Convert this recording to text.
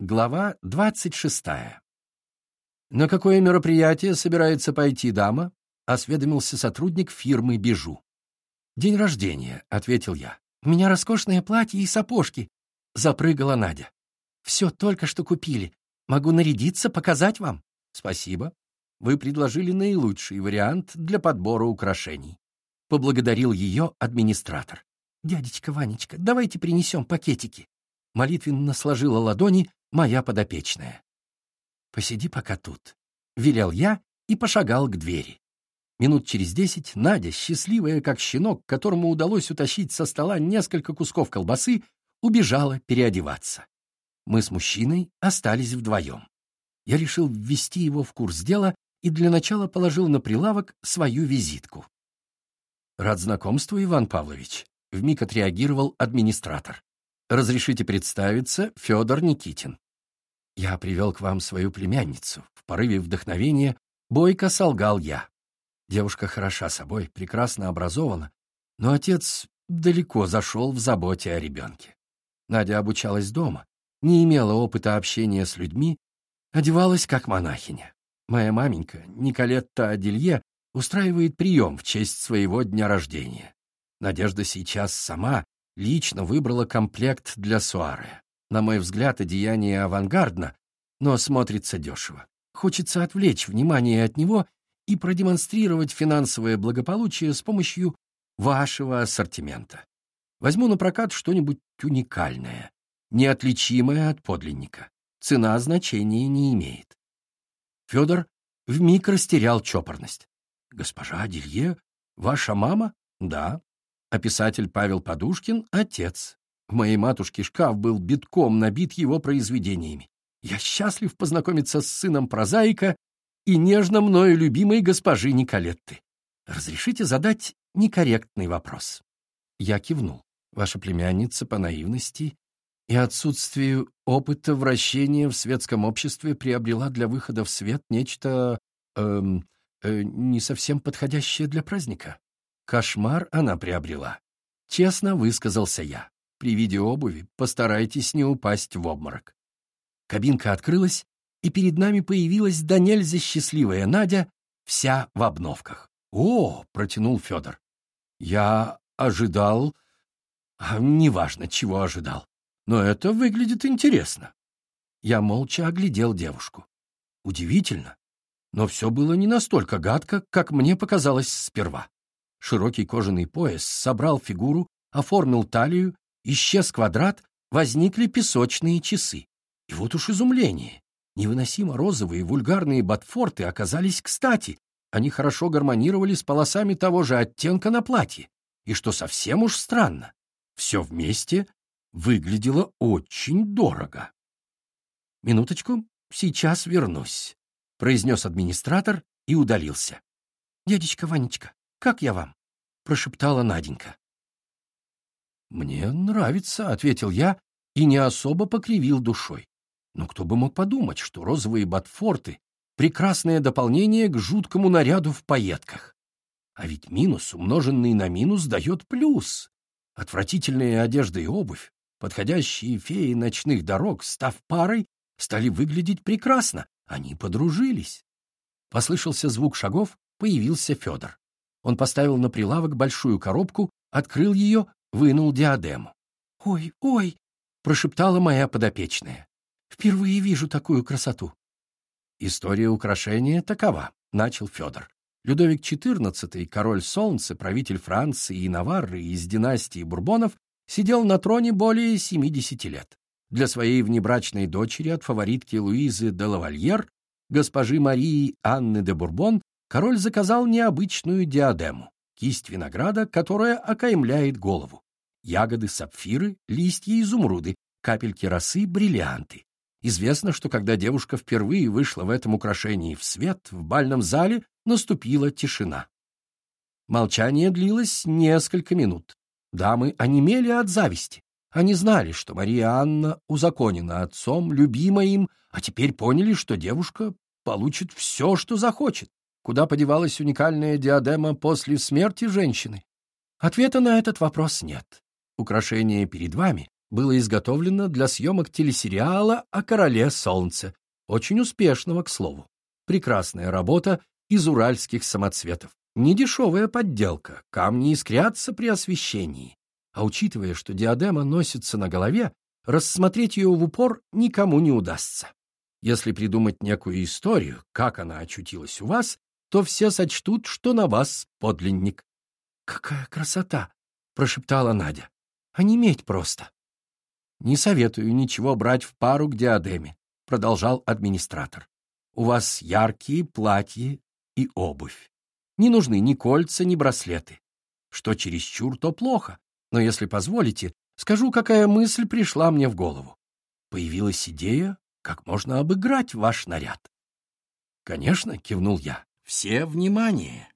Глава двадцать шестая. «На какое мероприятие собирается пойти дама?» — осведомился сотрудник фирмы «Бижу». «День рождения», — ответил я. «У меня роскошное платье и сапожки», — запрыгала Надя. «Все только что купили. Могу нарядиться, показать вам». «Спасибо. Вы предложили наилучший вариант для подбора украшений». Поблагодарил ее администратор. «Дядечка Ванечка, давайте принесем пакетики». Молитвенно сложила ладони моя подопечная. «Посиди пока тут», — велел я и пошагал к двери. Минут через десять Надя, счастливая как щенок, которому удалось утащить со стола несколько кусков колбасы, убежала переодеваться. Мы с мужчиной остались вдвоем. Я решил ввести его в курс дела и для начала положил на прилавок свою визитку. «Рад знакомству, Иван Павлович», — вмиг отреагировал администратор. «Разрешите представиться, Федор Никитин». «Я привел к вам свою племянницу». В порыве вдохновения бойко солгал я. Девушка хороша собой, прекрасно образована, но отец далеко зашел в заботе о ребенке. Надя обучалась дома, не имела опыта общения с людьми, одевалась как монахиня. Моя маменька, Николетта Аделье, устраивает прием в честь своего дня рождения. Надежда сейчас сама лично выбрала комплект для Суары. На мой взгляд, одеяние авангардно, но смотрится дешево. Хочется отвлечь внимание от него и продемонстрировать финансовое благополучие с помощью вашего ассортимента. Возьму на прокат что-нибудь уникальное, неотличимое от подлинника. Цена значения не имеет. Федор вмиг растерял чопорность. «Госпожа Делье, ваша мама?» «Да». А писатель Павел Подушкин — отец. В моей матушке шкаф был битком набит его произведениями. Я счастлив познакомиться с сыном прозаика и нежно мною любимой госпожи Николетты. Разрешите задать некорректный вопрос?» Я кивнул. Ваша племянница по наивности и отсутствию опыта вращения в светском обществе приобрела для выхода в свет нечто эм, э, не совсем подходящее для праздника. Кошмар она приобрела. Честно высказался я. При виде обуви постарайтесь не упасть в обморок. Кабинка открылась, и перед нами появилась до нельзя счастливая Надя, вся в обновках. «О!» — протянул Федор. «Я ожидал...» а, «Неважно, чего ожидал. Но это выглядит интересно». Я молча оглядел девушку. Удивительно, но все было не настолько гадко, как мне показалось сперва. Широкий кожаный пояс собрал фигуру, оформил талию Исчез квадрат, возникли песочные часы. И вот уж изумление. Невыносимо розовые вульгарные ботфорты оказались кстати. Они хорошо гармонировали с полосами того же оттенка на платье. И что совсем уж странно, все вместе выглядело очень дорого. «Минуточку, сейчас вернусь», — произнес администратор и удалился. «Дядечка Ванечка, как я вам?» — прошептала Наденька. «Мне нравится», — ответил я и не особо покривил душой. Но кто бы мог подумать, что розовые ботфорты — прекрасное дополнение к жуткому наряду в пайетках. А ведь минус, умноженный на минус, дает плюс. Отвратительная одежда и обувь, подходящие феи ночных дорог, став парой, стали выглядеть прекрасно. Они подружились. Послышался звук шагов, появился Федор. Он поставил на прилавок большую коробку, открыл ее вынул диадему. «Ой, ой!» — прошептала моя подопечная. «Впервые вижу такую красоту». История украшения такова, — начал Федор. Людовик XIV, король солнца, правитель Франции и Наварры из династии Бурбонов, сидел на троне более 70 лет. Для своей внебрачной дочери от фаворитки Луизы де Лавальер, госпожи Марии Анны де Бурбон, король заказал необычную диадему кисть винограда, которая окаймляет голову, ягоды сапфиры, листья изумруды, капельки росы, бриллианты. Известно, что когда девушка впервые вышла в этом украшении в свет, в бальном зале наступила тишина. Молчание длилось несколько минут. Дамы онемели от зависти. Они знали, что Мария Анна узаконена отцом, любима им, а теперь поняли, что девушка получит все, что захочет. Куда подевалась уникальная диадема после смерти женщины? Ответа на этот вопрос нет. Украшение перед вами было изготовлено для съемок телесериала о короле солнца, очень успешного, к слову. Прекрасная работа из уральских самоцветов. Недешевая подделка, камни искрятся при освещении. А учитывая, что диадема носится на голове, рассмотреть ее в упор никому не удастся. Если придумать некую историю, как она очутилась у вас, то все сочтут, что на вас подлинник. — Какая красота! — прошептала Надя. — А не медь просто. — Не советую ничего брать в пару к диадеме, — продолжал администратор. — У вас яркие платья и обувь. Не нужны ни кольца, ни браслеты. Что чересчур, то плохо. Но если позволите, скажу, какая мысль пришла мне в голову. Появилась идея, как можно обыграть ваш наряд. «Конечно», — кивнул я, — «все внимание».